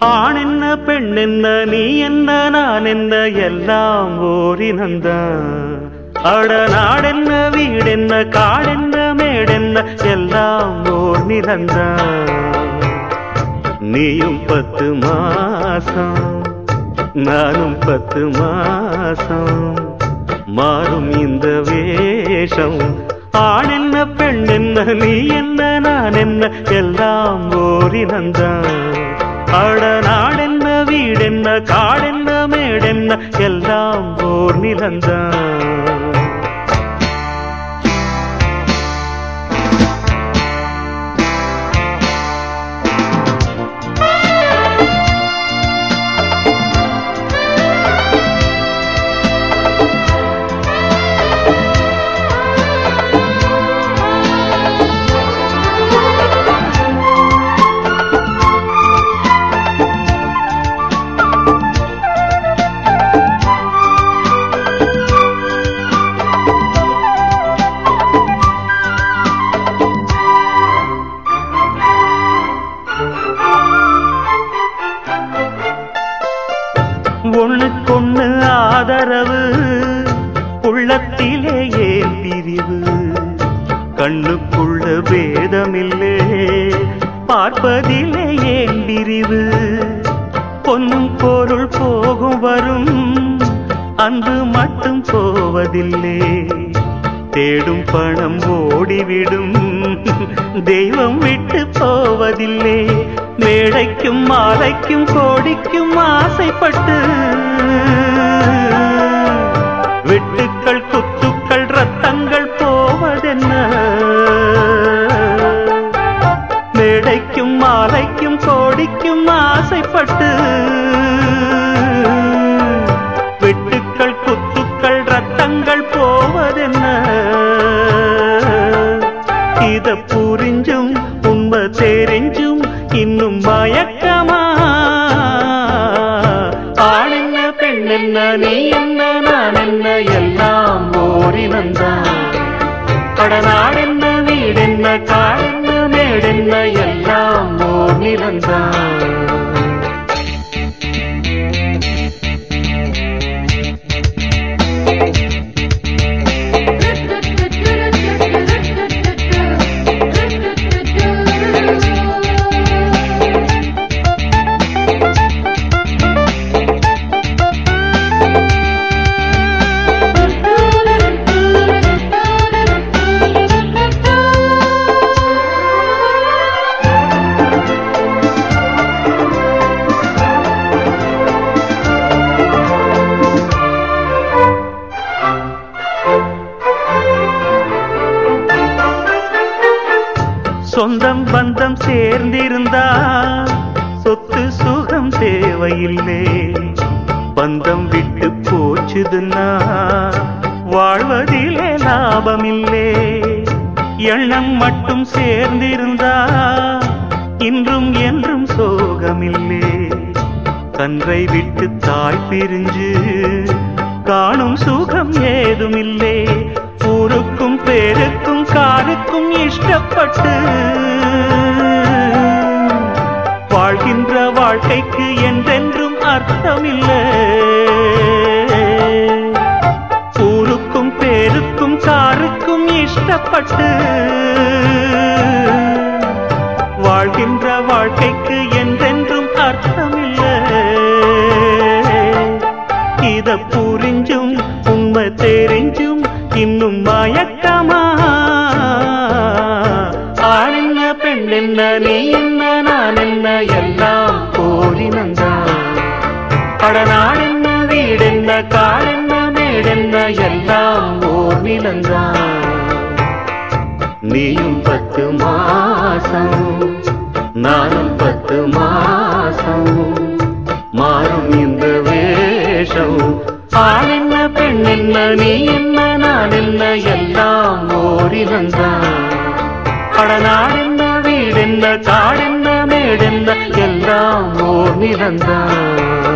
ஆண் என்ன பெண் என்ன நீ என்ன நான் என்ன எல்லாம் ஓரினந்தான். அட நாடென்ன வீடென்ன காடென்ன மேடென்ன எல்லாம் ஓர் நிலந்தான் நீயும் பத்து மாசம் நானும் பத்து மாசம் மாறும் இந்த வேஷம். ஆண் என்ன பெண் என்ன நீ என்ன நான் என்ன எல்லாம் ஓரினந்தான் அட நாடென்ன வீடென்ன காடென்ன மேடென்ன எல்லாம் ஓர் நிலந்தான் ஒண்ணுக்கொண்ணு ஆதரவு உள்ளத்திலே ஏன் பிரிவு? கண்ணுக்குள்ள பேதமில்லே பார்ப்பதிலே ஏன் பிரிவு? பொன்னும் பொருள் போகும் வரும் அன்பு மட்டும் போவதில்லை. தேடும் பணம் ஓடிவிடும் தெய்வம் விட்டு போவதில்லை. மேடைக்கும் மாலைக்கும் கோடிக்கும் ஆசைப்பட்டு மாலைக்கும் ஆசைப்பட்டு வெட்டுக்கள் குத்துக்கள் ரத்தங்கள் போவதென்ன? இத புரிஞ்சும் உண்மை தெரிஞ்சும் இன்னும் மயக்கமா? ஆள் என்ன பெண் என்ன நீ என்ன நான் என்ன எல்லாம் ஓரினந்தான் கடனாடென்ன வீடென்ன காடென்ன மேடென்ன நிறந்தான் சொத்து சுகம் தேவையில்லை. பந்தம் விட்டு போச்சுதுன்னா வாழ்வதிலே லாபமில்லே. எண்ணம் மட்டும் சேர்ந்திருந்தா இன்றும் என்றும் சோகமில்லே. கன்றை விட்டு தாய் பிரிஞ்சு காணும் சுகம் ஏதுமில்லே. ஊருக்கும் பேருக்கும் காருக்கும் இஷ்டப்பட்டு வாழ்க்கைக்கு என்றென்றும் அர்த்தமில்லை. ஊருக்கும் பேருக்கும் சாருக்கும் இஷ்டப்பட்டு வாழ்கின்ற வாழ்க்கைக்கு என்றென்றும் அர்த்தமில்லை. இத புரிஞ்சும் உண்மை தெரிஞ்சும் இன்னும் மயக்கமா? ஆண் என்ன பெண் என்ன நீ என்ன? படநாடென்ன வீடென்ன காடென்ன மேடென்ன எல்லாம் ஓர் நிலந்தான் நீயும் பத்து மாசம் நானும் பத்து மாசம் மாறும் இந்த வேஷம். ஆண் என்ன பெண் என்ன நீ என்ன நான் என்ன எல்லாம் ஓரினந்தான் கடனாடென்ன வீடென்ன காடென்ன மேடென்ன எல்லாம் ஓர் நிலந்தான்